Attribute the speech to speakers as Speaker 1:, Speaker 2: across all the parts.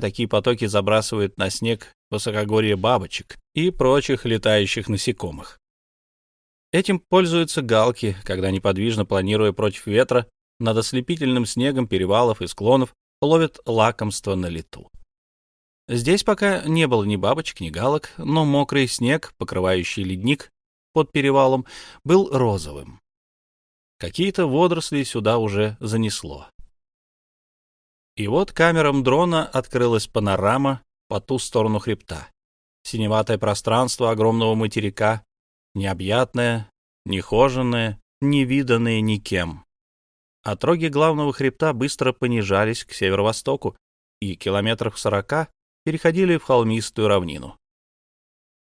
Speaker 1: такие потоки забрасывают на снег высокогорье бабочек и прочих летающих насекомых. Этим пользуются галки, когда неподвижно планируя против ветра, над ослепительным снегом перевалов и склонов ловят лакомство на лету. Здесь пока не было ни бабочек, ни галок, но мокрый снег, покрывающий ледник под перевалом, был розовым. Какие-то водоросли сюда уже занесло. И вот камерам дрона открылась панорама по ту сторону хребта. Синеватое пространство огромного материка, необъятное, нехоженное, невиданное никем. Отроги главного хребта быстро понижались к северо-востоку и километрах сорока переходили в холмистую равнину.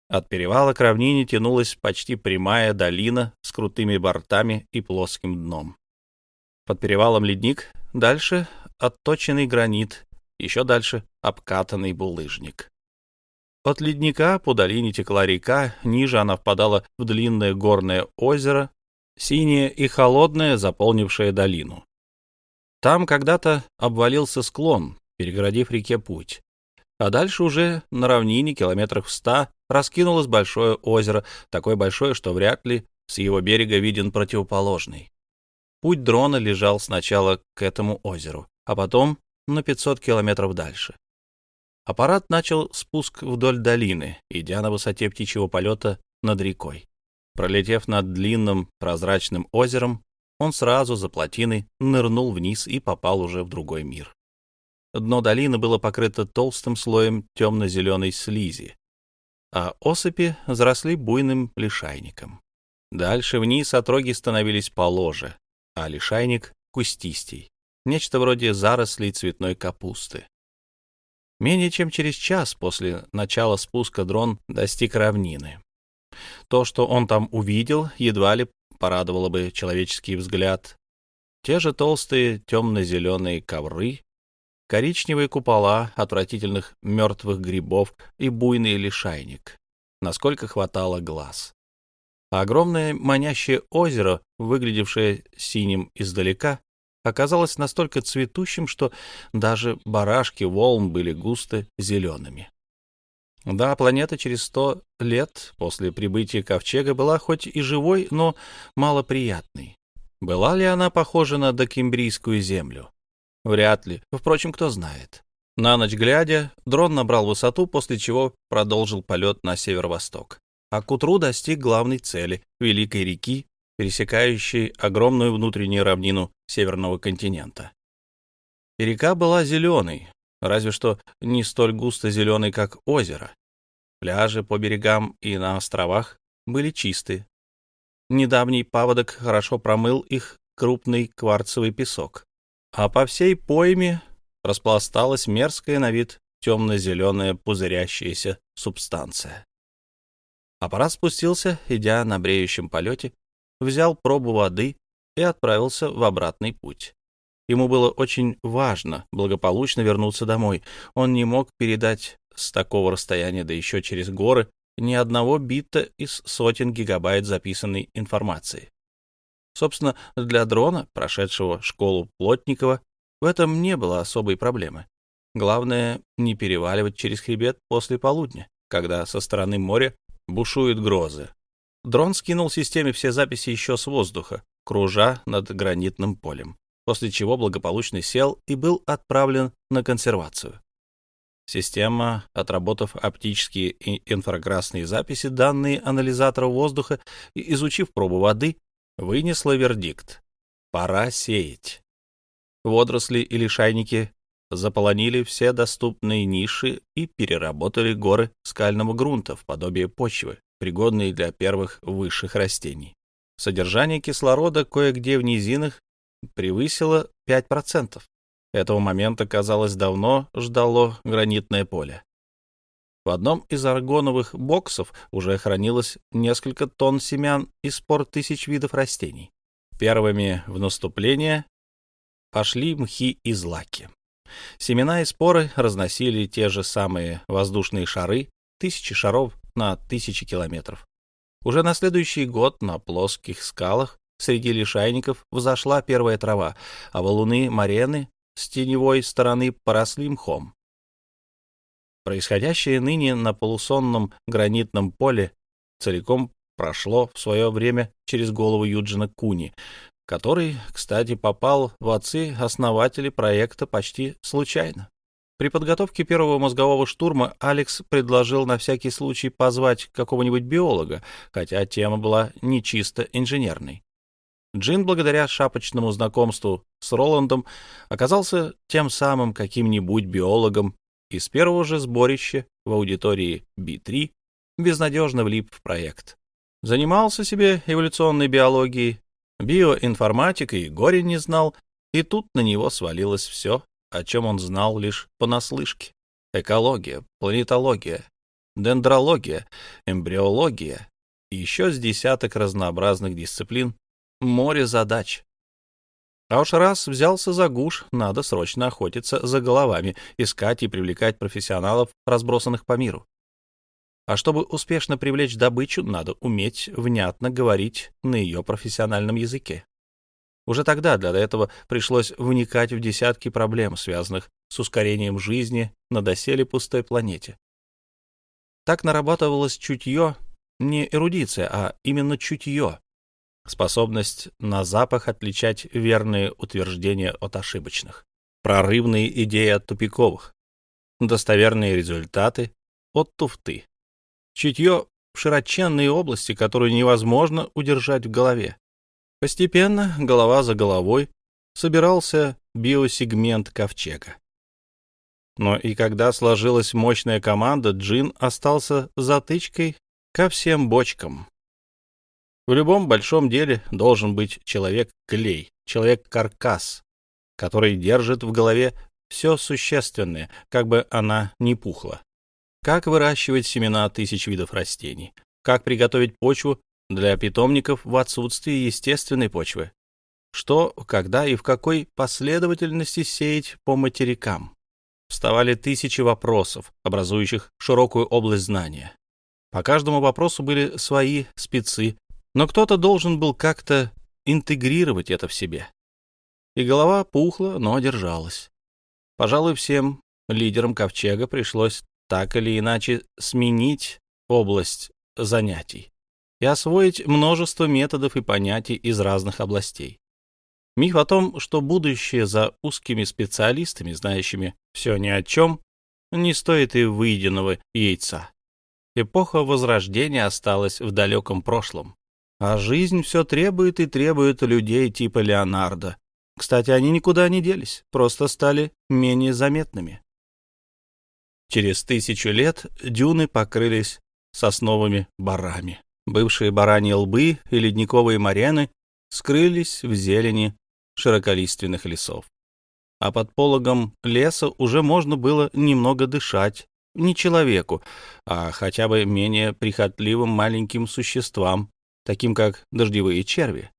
Speaker 1: От перевала к равнине тянулась почти прямая долина с крутыми бортами и плоским дном. Под перевалом ледник, дальше отточенный гранит, еще дальше обкатанный булыжник. От ледника по долине текла река, ниже она впадала в длинное горное озеро, синее и холодное, заполнившее долину. Там когда-то обвалился склон, перегородив реке путь. А дальше уже на равнине, километрах в ста, раскинулось большое озеро, такое большое, что вряд ли с его берега виден противоположный. Путь дрона лежал сначала к этому озеру, а потом на 500 километров дальше. Аппарат начал спуск вдоль долины, идя на высоте птичьего полета над рекой. Пролетев над длинным прозрачным озером, он сразу за плотиной нырнул вниз и попал уже в другой мир. Дно долины было покрыто толстым слоем темно-зеленой слизи, а осыпи заросли буйным лишайником. Дальше вниз отроги становились положе, а лишайник — кустистей нечто вроде зарослей цветной капусты. Менее чем через час после начала спуска дрон достиг равнины. То, что он там увидел, едва ли порадовало бы человеческий взгляд. Те же толстые темно-зеленые ковры, коричневые купола отвратительных мертвых грибов и буйный лишайник, насколько хватало глаз. Огромное манящее озеро, выглядевшее синим издалека, оказалось настолько цветущим, что даже барашки волн были густо зелеными. Да, планета через сто лет после прибытия Ковчега была хоть и живой, но малоприятной. Была ли она похожа на докембрийскую землю? Вряд ли. Впрочем, кто знает. На ночь глядя, дрон набрал высоту, после чего продолжил полет на северо-восток. А к утру достиг главной цели — Великой реки, пересекающей огромную внутреннюю равнину северного континента. И река была зеленой, разве что не столь густо зеленой, как озеро. Пляжи по берегам и на островах были чисты. Недавний паводок хорошо промыл их крупный кварцевый песок, а по всей пойме распласталась мерзкая на вид темно-зеленая пузырящаяся субстанция. Аппарат спустился, идя на бреющем полете, взял пробу воды и отправился в обратный путь. Ему было очень важно благополучно вернуться домой. Он не мог передать с такого расстояния, да еще через горы, ни одного бита из сотен гигабайт записанной информации. Собственно, для дрона, прошедшего школу Плотникова, в этом не было особой проблемы. Главное, не переваливать через хребет после полудня, когда со стороны моря бушуют грозы. Дрон скинул системе все записи еще с воздуха, кружа над гранитным полем, после чего благополучно сел и был отправлен на консервацию. Система, отработав оптические и инфракрасные записи, данные анализатора воздуха и изучив пробу воды, вынесла вердикт. Пора сеять. Водоросли и лишайники заполонили все доступные ниши и переработали горы скального грунта в подобие почвы, пригодные для первых высших растений. Содержание кислорода кое-где в низинах превысило 5%. Этого момента, казалось, давно ждало гранитное поле. В одном из аргоновых боксов уже хранилось несколько тонн семян и спор тысяч видов растений. Первыми в наступление пошли мхи и злаки. Семена и споры разносили те же самые воздушные шары, тысячи шаров на тысячи километров. Уже на следующий год на плоских скалах среди лишайников взошла первая трава, а валуны Марены с теневой стороны поросли мхом. Происходящее ныне на полусонном гранитном поле целиком прошло в свое время через голову Юджина Куни, который, кстати, попал в отцы основатели проекта почти случайно. При подготовке первого мозгового штурма Алекс предложил на всякий случай позвать какого-нибудь биолога, хотя тема была не чисто инженерной. Джин, благодаря шапочному знакомству с Роландом, оказался тем самым каким-нибудь биологом и с первого же сборища в аудитории B3 безнадежно влип в проект. Занимался себе эволюционной биологией, биоинформатикой горе не знал, и тут на него свалилось все, о чем он знал лишь понаслышке. Экология, планетология, дендрология, эмбриология и еще с десяток разнообразных дисциплин, море задач. А уж раз взялся за гуш, надо срочно охотиться за головами, искать и привлекать профессионалов, разбросанных по миру. А чтобы успешно привлечь добычу, надо уметь внятно говорить на ее профессиональном языке. Уже тогда для этого пришлось вникать в десятки проблем, связанных с ускорением жизни на доселе пустой планете. Так нарабатывалось чутье, не эрудиция, а именно чутье, способность на запах отличать верные утверждения от ошибочных, прорывные идеи от тупиковых, достоверные результаты от туфты. Чутье в широченной области, которую невозможно удержать в голове. Постепенно, голова за головой, собирался биосегмент ковчега. Но и когда сложилась мощная команда, Джин остался затычкой ко всем бочкам. В любом большом деле должен быть человек-клей, человек-каркас, который держит в голове все существенное, как бы она ни пухла. Как выращивать семена тысяч видов растений, как приготовить почву для питомников в отсутствии естественной почвы, что, когда и в какой последовательности сеять по материкам. Вставали тысячи вопросов, образующих широкую область знания. По каждому вопросу были свои спецы, но кто-то должен был как-то интегрировать это в себе. И голова пухла, но держалась. Пожалуй, всем лидерам ковчега пришлось так или иначе сменить область занятий и освоить множество методов и понятий из разных областей. Миф о том, что будущее за узкими специалистами, знающими все ни о чем, не стоит и выеденного яйца. Эпоха Возрождения осталась в далеком прошлом. А жизнь все требует и требует людей типа Леонардо. Кстати, они никуда не делись, просто стали менее заметными. Через тысячу лет дюны покрылись сосновыми барами. Бывшие бараньи лбы и ледниковые марены скрылись в зелени широколиственных лесов. А под пологом леса уже можно было немного дышать, не человеку, а хотя бы менее прихотливым маленьким существам, таким как дождевые черви.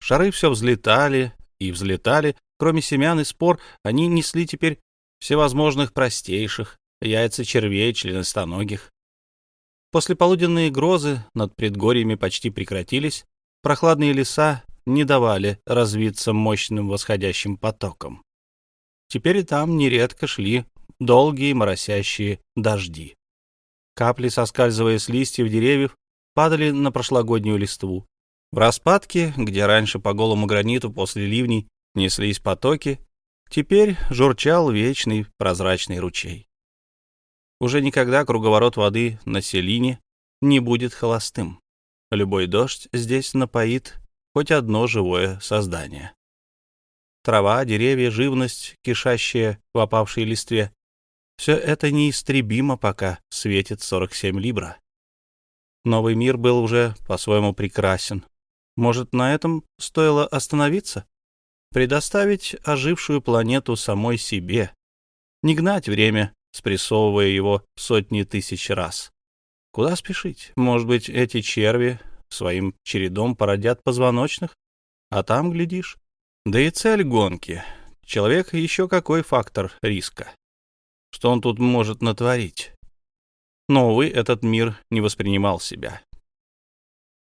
Speaker 1: Шары все взлетали и взлетали, кроме семян и спор, они несли теперь всевозможных простейших, яйца червей, членостоногих. После полуденные грозы над предгорьями почти прекратились, прохладные леса не давали развиться мощным восходящим потоком. Теперь и там нередко шли долгие моросящие дожди. Капли, соскальзывая с листьев деревьев, падали на прошлогоднюю листву. В распадке, где раньше по голому граниту после ливней неслись потоки, теперь журчал вечный прозрачный ручей. Уже никогда круговорот воды на Селине не будет холостым. Любой дождь здесь напоит хоть одно живое создание. Трава, деревья, живность, кишащая в опавшей листве — все это неистребимо, пока светит 47 либра. Новый мир был уже по-своему прекрасен. Может, на этом стоило остановиться? Предоставить ожившую планету самой себе. Не гнать время, спрессовывая его сотни тысяч раз. Куда спешить? Может быть, эти черви своим чередом породят позвоночных? А там, глядишь. Да и цель гонки. Человек еще какой фактор риска? Что он тут может натворить? но, увы, этот мир не воспринимал себя.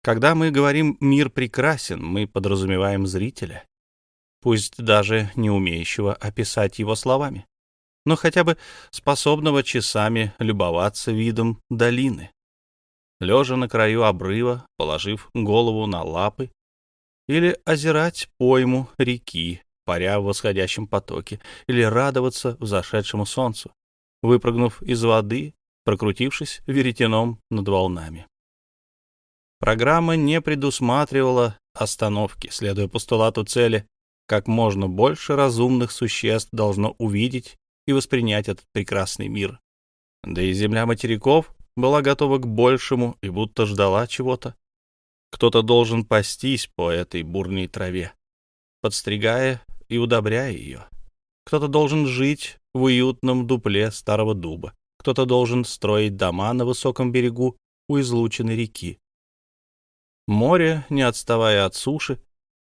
Speaker 1: Когда мы говорим «мир прекрасен», мы подразумеваем зрителя, пусть даже не умеющего описать его словами. Но хотя бы способного часами любоваться видом долины. Лежа на краю обрыва, положив голову на лапы, или озирать пойму реки, паря в восходящем потоке, или радоваться взошедшему солнцу, выпрыгнув из воды, прокрутившись веретеном над волнами. Программа не предусматривала остановки, следуя постулату цели, как можно больше разумных существ должно увидеть и воспринять этот прекрасный мир. Да и земля материков была готова к большему и будто ждала чего-то. Кто-то должен пастись по этой бурной траве, подстригая и удобряя ее. Кто-то должен жить в уютном дупле старого дуба. Кто-то должен строить дома на высоком берегу у излученной реки. Море, не отставая от суши,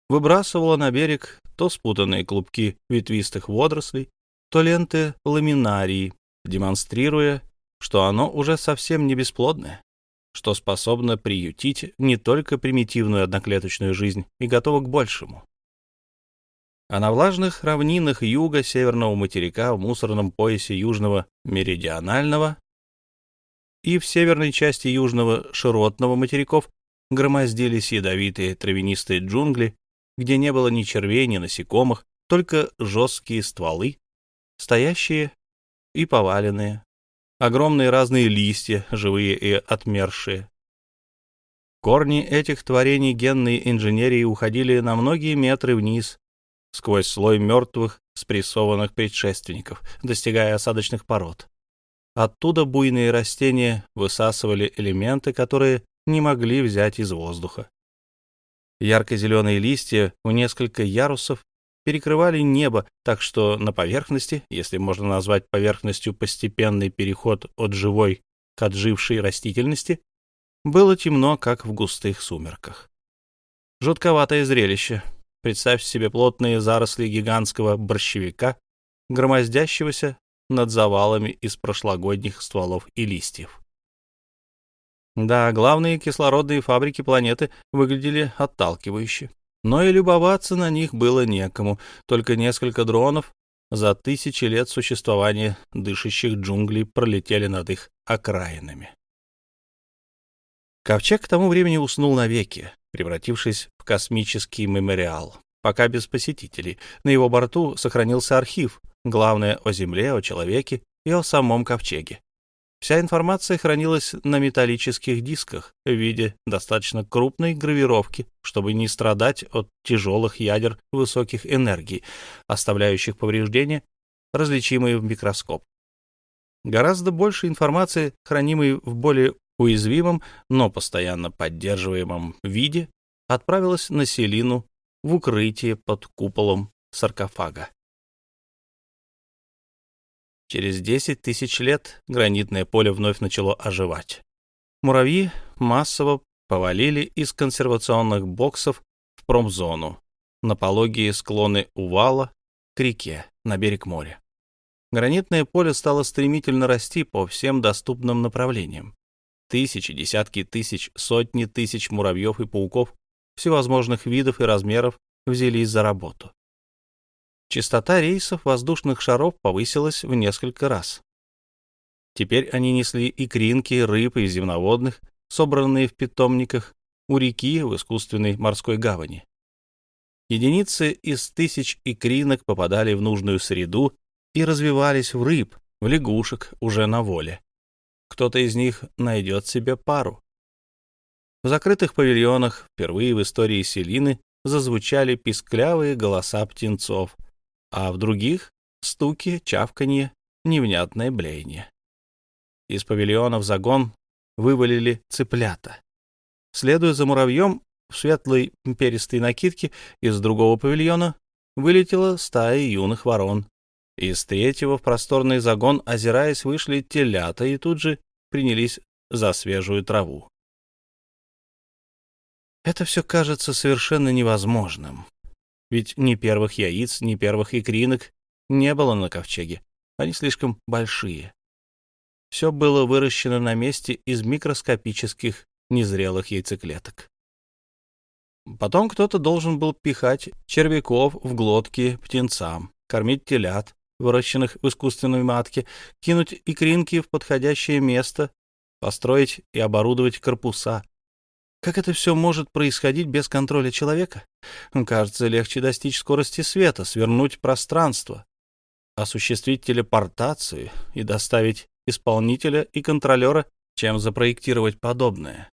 Speaker 1: выбрасывало на берег то спутанные клубки ветвистых водорослей, то ленты ламинарии, демонстрируя, что оно уже совсем не бесплодное, что способно приютить не только примитивную одноклеточную жизнь и готово к большему. А на влажных равнинах юга северного материка в мусорном поясе южного меридионального и в северной части южного широтного материков громоздились ядовитые травянистые джунгли, где не было ни червей, ни насекомых, только жесткие стволы, стоящие и поваленные, огромные разные листья, живые и отмершие. Корни этих творений генной инженерии уходили на многие метры вниз, сквозь слой мертвых, спрессованных предшественников, достигая осадочных пород. Оттуда буйные растения высасывали элементы, которые не могли взять из воздуха. Ярко-зеленые листья в несколько ярусов перекрывали небо, так что на поверхности, если можно назвать поверхностью постепенный переход от живой к отжившей растительности, было темно, как в густых сумерках. Жутковатое зрелище. Представьте себе плотные заросли гигантского борщевика, громоздящегося над завалами из прошлогодних стволов и листьев. Да, главные кислородные фабрики планеты выглядели отталкивающе. Но и любоваться на них было некому, только несколько дронов за тысячи лет существования дышащих джунглей пролетели над их окраинами. Ковчег к тому времени уснул навеки, превратившись в космический мемориал, пока без посетителей. На его борту сохранился архив, главное о Земле, о человеке и о самом ковчеге. Вся информация хранилась на металлических дисках в виде достаточно крупной гравировки, чтобы не страдать от тяжелых ядер высоких энергий, оставляющих повреждения, различимые в микроскоп. Гораздо больше информации, хранимой в более уязвимом, но постоянно поддерживаемом виде, отправилась на Селину в укрытие под куполом саркофага. Через 10 тысяч лет гранитное поле вновь начало оживать. Муравьи массово повалили из консервационных боксов в промзону, на пологие склоны Увала, к реке, на берег моря. Гранитное поле стало стремительно расти по всем доступным направлениям. Тысячи, десятки тысяч, сотни тысяч муравьев и пауков всевозможных видов и размеров взялись за работу. Частота рейсов воздушных шаров повысилась в несколько раз. Теперь они несли икринки, рыб и земноводных, собранные в питомниках у реки в искусственной морской гавани. Единицы из тысяч икринок попадали в нужную среду и развивались в рыб, в лягушек уже на воле. Кто-то из них найдет себе пару. В закрытых павильонах впервые в истории Селины зазвучали писклявые голоса птенцов, а в других — стуки, чавканье, невнятное блеяние. Из павильона в загон вывалили цыплята. Следуя за муравьем в светлой перистой накидке, из другого павильона вылетела стая юных ворон. Из третьего в просторный загон, озираясь, вышли телята и тут же принялись за свежую траву. Это все кажется совершенно невозможным. Ведь ни первых яиц, ни первых икринок не было на ковчеге. Они слишком большие. Все было выращено на месте из микроскопических незрелых яйцеклеток. Потом кто-то должен был пихать червяков в глотки птенцам, кормить телят, выращенных в искусственной матке, кинуть икринки в подходящее место, построить и оборудовать корпуса. Как это все может происходить без контроля человека? Кажется, легче достичь скорости света, свернуть пространство, осуществить телепортацию и доставить исполнителя и контролера, чем запроектировать подобное.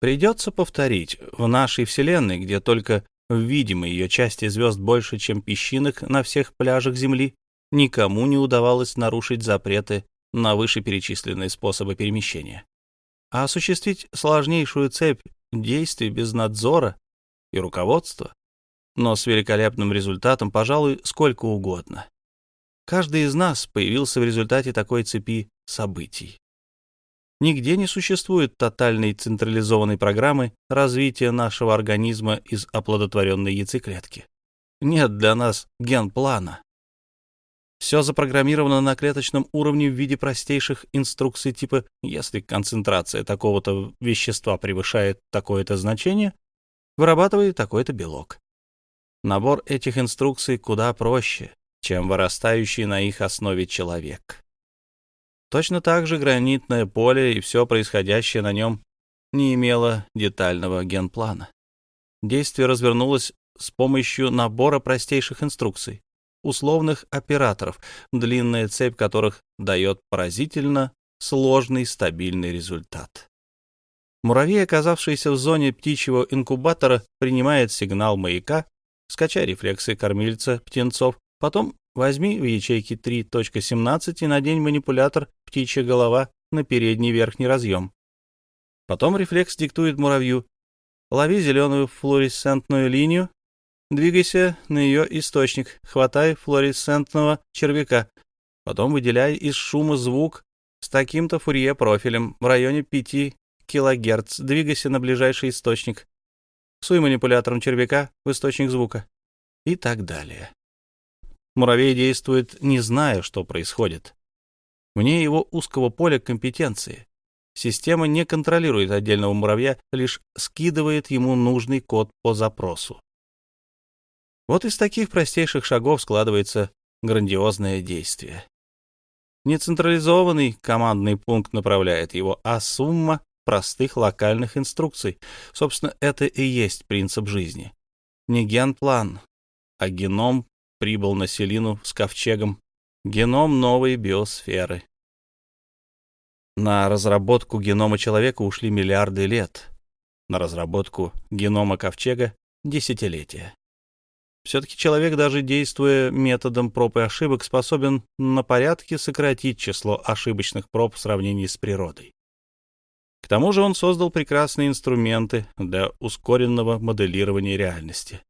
Speaker 1: Придется повторить, в нашей Вселенной, где только в видимой ее части звезд больше, чем песчинок на всех пляжах Земли, никому не удавалось нарушить запреты на вышеперечисленные способы перемещения. А осуществить сложнейшую цепь действий без надзора и руководства, но с великолепным результатом, пожалуй, сколько угодно. Каждый из нас появился в результате такой цепи событий. Нигде не существует тотальной централизованной программы развития нашего организма из оплодотворенной яйцеклетки. Нет для нас генплана. Все запрограммировано на клеточном уровне в виде простейших инструкций типа «если концентрация такого-то вещества превышает такое-то значение, вырабатывай такой-то белок». Набор этих инструкций куда проще, чем вырастающий на их основе человек. Точно так же гранитное поле и все происходящее на нем не имело детального генплана. Действие развернулось с помощью набора простейших инструкций, условных операторов, длинная цепь которых дает поразительно сложный стабильный результат. Муравей, оказавшийся в зоне птичьего инкубатора, принимает сигнал маяка, скачай рефлексы кормильца птенцов Потом возьми в ячейке 3.17 и надень манипулятор «Птичья голова» на передний верхний разъем. Потом рефлекс диктует муравью. Лови зеленую флуоресцентную линию, двигайся на ее источник, хватай флуоресцентного червяка. Потом выделяй из шума звук с таким-то фурье профилем в районе 5 кГц. Двигайся на ближайший источник. Суй манипулятором червяка в источник звука. И так далее. Муравей действует, не зная, что происходит. Вне его узкого поля компетенции. Система не контролирует отдельного муравья, лишь скидывает ему нужный код по запросу. Вот из таких простейших шагов складывается грандиозное действие. Нецентрализованный командный пункт направляет его, а сумма простых локальных инструкций. Собственно, это и есть принцип жизни. Не генплан, а геном прибыл на Селину с ковчегом геном новой биосферы. На разработку генома человека ушли миллиарды лет, на разработку генома ковчега — десятилетия. Все-таки человек, даже действуя методом проб и ошибок, способен на порядке сократить число ошибочных проб в сравнении с природой. К тому же он создал прекрасные инструменты для ускоренного моделирования реальности.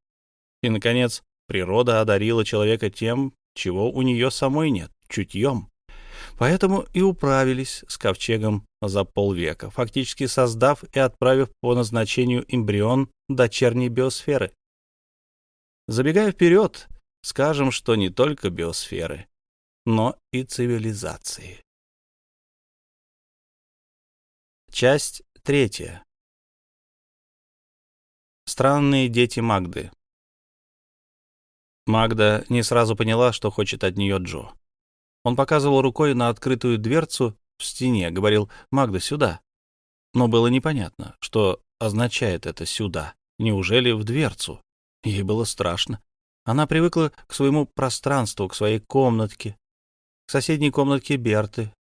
Speaker 1: И, наконец, Природа одарила человека тем, чего у нее самой нет — чутьем. Поэтому и управились с ковчегом за полвека, фактически создав и отправив по назначению эмбрион дочерней биосферы. Забегая вперед, скажем, что не только биосферы, но и цивилизации. Часть третья. Странные дети Магды. Магда не сразу поняла, что хочет от нее Джо. Он показывал рукой на открытую дверцу в стене, говорил «Магда, сюда». Но было непонятно, что означает это «сюда». Неужели в дверцу? Ей было страшно. Она привыкла к своему пространству, к своей комнатке, к соседней комнатке Берты,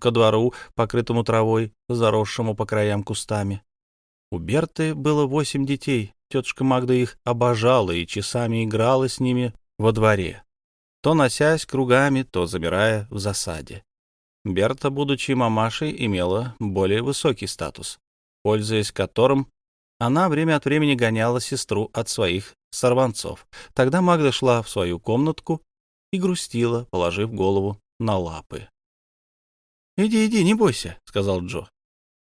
Speaker 1: ко двору, покрытому травой, заросшему по краям кустами. У Берты было восемь детей, Тетушка Магда их обожала и часами играла с ними во дворе, то носясь кругами, то замирая в засаде. Берта, будучи мамашей, имела более высокий статус, пользуясь которым она время от времени гоняла сестру от своих сорванцов. Тогда Магда шла в свою комнатку и грустила, положив голову на лапы. «Иди, иди, не бойся», — сказал Джо.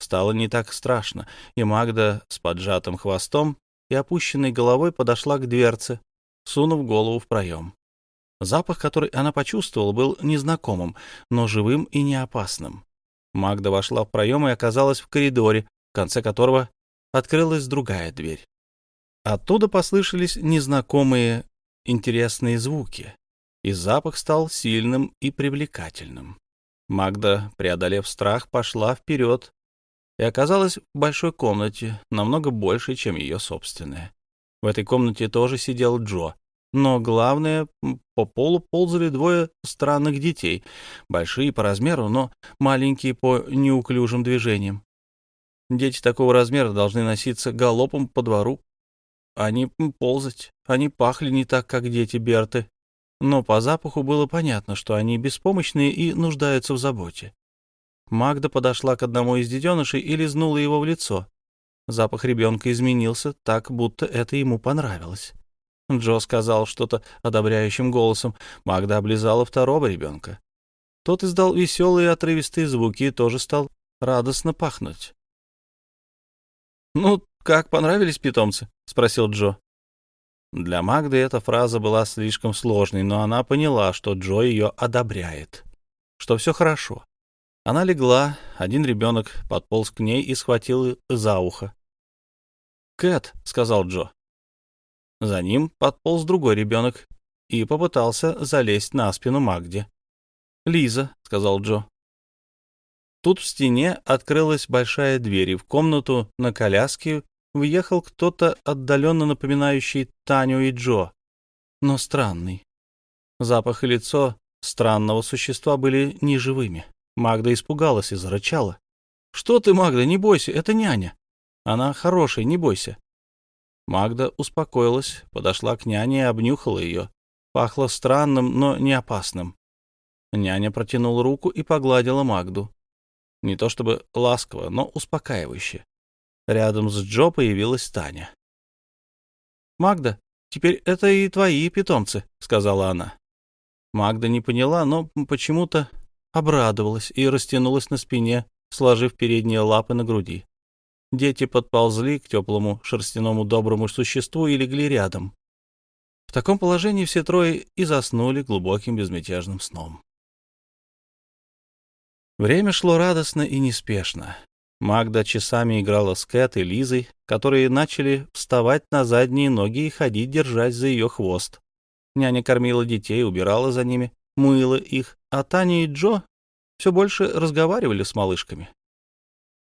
Speaker 1: Стало не так страшно, и Магда с поджатым хвостом и опущенной головой подошла к дверце, сунув голову в проем. Запах, который она почувствовала, был незнакомым, но живым и не опасным. Магда вошла в проем и оказалась в коридоре, в конце которого открылась другая дверь. Оттуда послышались незнакомые интересные звуки, и запах стал сильным и привлекательным. Магда, преодолев страх, пошла вперед и оказалась в большой комнате, намного больше, чем ее собственная. В этой комнате тоже сидел Джо, но главное, по полу ползали двое странных детей, большие по размеру, но маленькие по неуклюжим движениям. Дети такого размера должны носиться галопом по двору. Они ползать, они пахли не так, как дети Берты, но по запаху было понятно, что они беспомощные и нуждаются в заботе. Магда подошла к одному из детенышей и лизнула его в лицо. Запах ребенка изменился так, будто это ему понравилось. Джо сказал что-то одобряющим голосом. Магда облизала второго ребенка. Тот издал веселые отрывистые звуки и тоже стал радостно пахнуть. «Ну, как понравились питомцы?» — спросил Джо. Для Магды эта фраза была слишком сложной, но она поняла, что Джо ее одобряет, что все хорошо. Она легла, один ребенок подполз к ней и схватил за ухо. «Кэт», — сказал Джо. За ним подполз другой ребенок и попытался залезть на спину Магде. «Лиза», — сказал Джо. Тут в стене открылась большая дверь, и в комнату на коляске въехал кто-то отдаленно напоминающий Таню и Джо, но странный. Запах и лицо странного существа были неживыми. Магда испугалась и зарычала. — Что ты, Магда, не бойся, это няня. Она хорошая, не бойся. Магда успокоилась, подошла к няне и обнюхала ее. Пахло странным, но не опасным. Няня протянула руку и погладила Магду. Не то чтобы ласково, но успокаивающе. Рядом с Джо появилась Таня. «Магда, теперь это и твои питомцы», — сказала она. Магда не поняла, но почему-то обрадовалась и растянулась на спине, сложив передние лапы на груди. Дети подползли к теплому шерстяному доброму существу и легли рядом. В таком положении все трое и заснули глубоким безмятежным сном. Время шло радостно и неспешно. Магда часами играла с Кэт и Лизой, которые начали вставать на задние ноги и ходить, держась за ее хвост. Няня кормила детей, убирала за ними, мыла их, а Таня и Джо все больше разговаривали с малышками.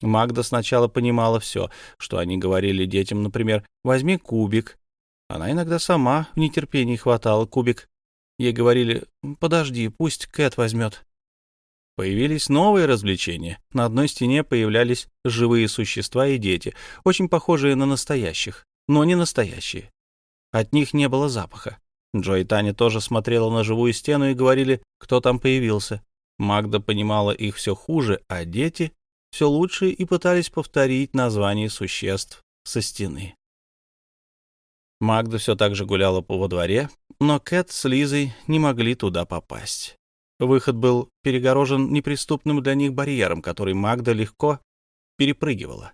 Speaker 1: Магда сначала понимала все, что они говорили детям, например, «возьми кубик». Она иногда сама в нетерпении хватала кубик. Ей говорили «подожди, пусть Кэт возьмет». Появились новые развлечения. На одной стене появлялись живые существа и дети, очень похожие на настоящих, но не настоящие. От них не было запаха. Джо и Таня тоже смотрела на живую стену и говорили, кто там появился. Магда понимала их все хуже, а дети все лучше и пытались повторить название существ со стены. Магда все так же гуляла по во дворе, но Кэт с Лизой не могли туда попасть. Выход был перегорожен неприступным для них барьером, который Магда легко перепрыгивала.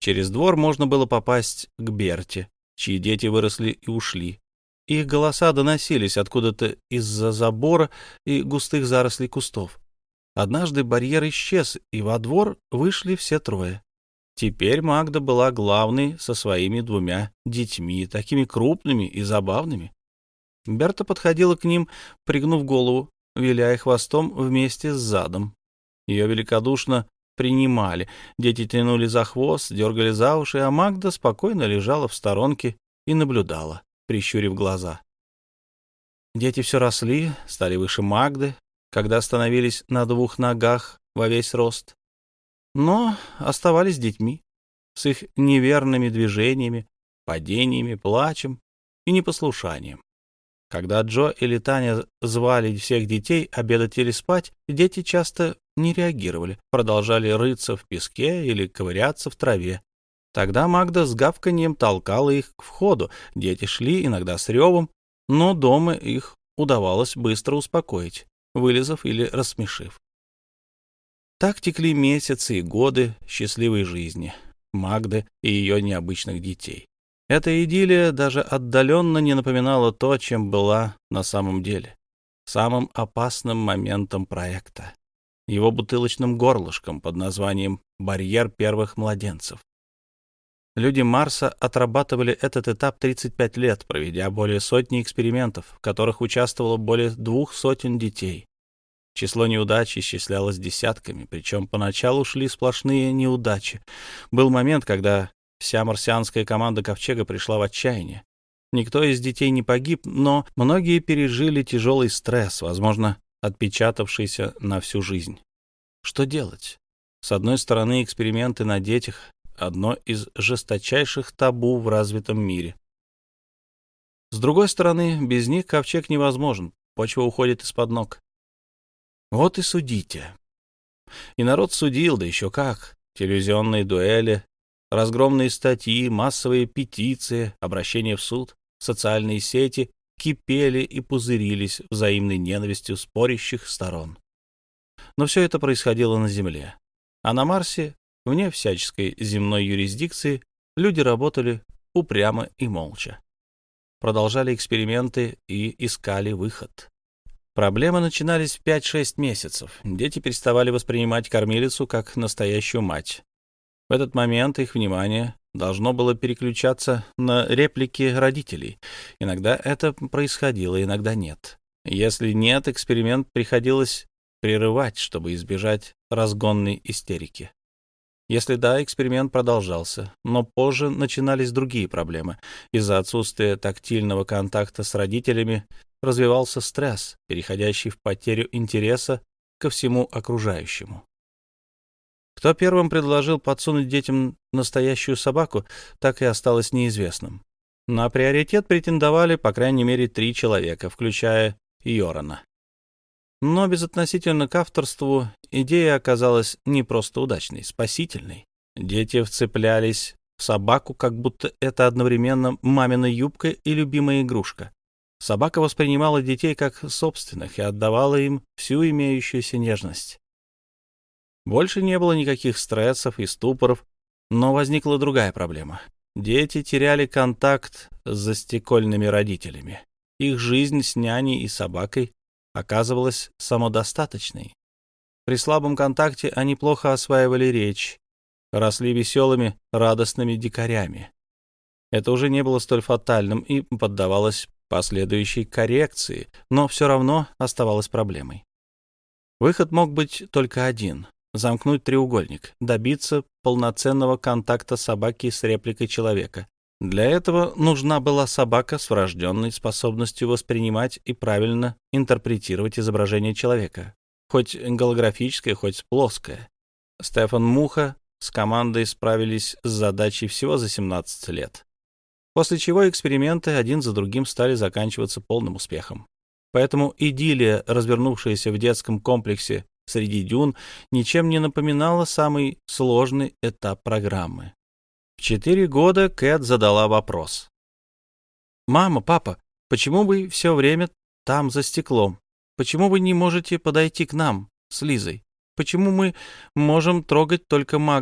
Speaker 1: Через двор можно было попасть к Берте, чьи дети выросли и ушли. Их голоса доносились откуда-то из-за забора и густых зарослей кустов. Однажды барьер исчез, и во двор вышли все трое. Теперь Магда была главной со своими двумя детьми, такими крупными и забавными. Берта подходила к ним, пригнув голову, виляя хвостом вместе с задом. Ее великодушно принимали. Дети тянули за хвост, дергали за уши, а Магда спокойно лежала в сторонке и наблюдала, прищурив глаза. Дети все росли, стали выше Магды, когда остановились на двух ногах во весь рост. Но оставались детьми, с их неверными движениями, падениями, плачем и непослушанием. Когда Джо или Таня звали всех детей обедать или спать, дети часто не реагировали, продолжали рыться в песке или ковыряться в траве. Тогда Магда с гавканьем толкала их к входу, дети шли иногда с ревом, но дома их удавалось быстро успокоить, вылезав или рассмешив. Так текли месяцы и годы счастливой жизни Магды и ее необычных детей. Эта идиллия даже отдаленно не напоминала то, чем была на самом деле. Самым опасным моментом проекта. Его бутылочным горлышком под названием «Барьер первых младенцев». Люди Марса отрабатывали этот этап 35 лет, проведя более сотни экспериментов, в которых участвовало более двух сотен детей. Число неудач исчислялось десятками, причем поначалу шли сплошные неудачи. Был момент, когда вся марсианская команда Ковчега пришла в отчаяние. Никто из детей не погиб, но многие пережили тяжелый стресс, возможно, отпечатавшийся на всю жизнь. Что делать? С одной стороны, эксперименты на детях — одно из жесточайших табу в развитом мире. С другой стороны, без них ковчег невозможен, почва уходит из-под ног. Вот и судите. И народ судил, да еще как. Телевизионные дуэли, разгромные статьи, массовые петиции, обращения в суд, социальные сети кипели и пузырились взаимной ненавистью спорящих сторон. Но все это происходило на Земле. А на Марсе, вне всяческой земной юрисдикции, люди работали упрямо и молча. Продолжали эксперименты и искали выход. Проблемы начинались в 5-6 месяцев. Дети переставали воспринимать кормилицу как настоящую мать. В этот момент их внимание должно было переключаться на реплики родителей. Иногда это происходило, иногда нет. Если нет, эксперимент приходилось прерывать, чтобы избежать разгонной истерики. Если да, эксперимент продолжался, но позже начинались другие проблемы. Из-за отсутствия тактильного контакта с родителями развивался стресс, переходящий в потерю интереса ко всему окружающему. Кто первым предложил подсунуть детям настоящую собаку, так и осталось неизвестным. На приоритет претендовали, по крайней мере, три человека, включая Йорана. Но безотносительно к авторству идея оказалась не просто удачной, спасительной. Дети вцеплялись в собаку, как будто это одновременно мамина юбка и любимая игрушка. Собака воспринимала детей как собственных и отдавала им всю имеющуюся нежность. Больше не было никаких стрессов и ступоров, но возникла другая проблема. Дети теряли контакт с застекольными родителями. Их жизнь с няней и собакой оказывалась самодостаточной. При слабом контакте они плохо осваивали речь, росли веселыми, радостными дикарями. Это уже не было столь фатальным и поддавалось последующей коррекции, но все равно оставалось проблемой. Выход мог быть только один — замкнуть треугольник, добиться полноценного контакта собаки с репликой человека, для этого нужна была собака с врожденной способностью воспринимать и правильно интерпретировать изображение человека, хоть голографическое, хоть плоское. Стефан Муха с командой справились с задачей всего за 17 лет. После чего эксперименты один за другим стали заканчиваться полным успехом. Поэтому идиллия, развернувшаяся в детском комплексе среди дюн, ничем не напоминала самый сложный этап программы. В четыре года Кэт задала вопрос. «Мама, папа, почему вы все время там за стеклом? Почему вы не можете подойти к нам с Лизой? Почему мы можем трогать только мага